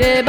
ere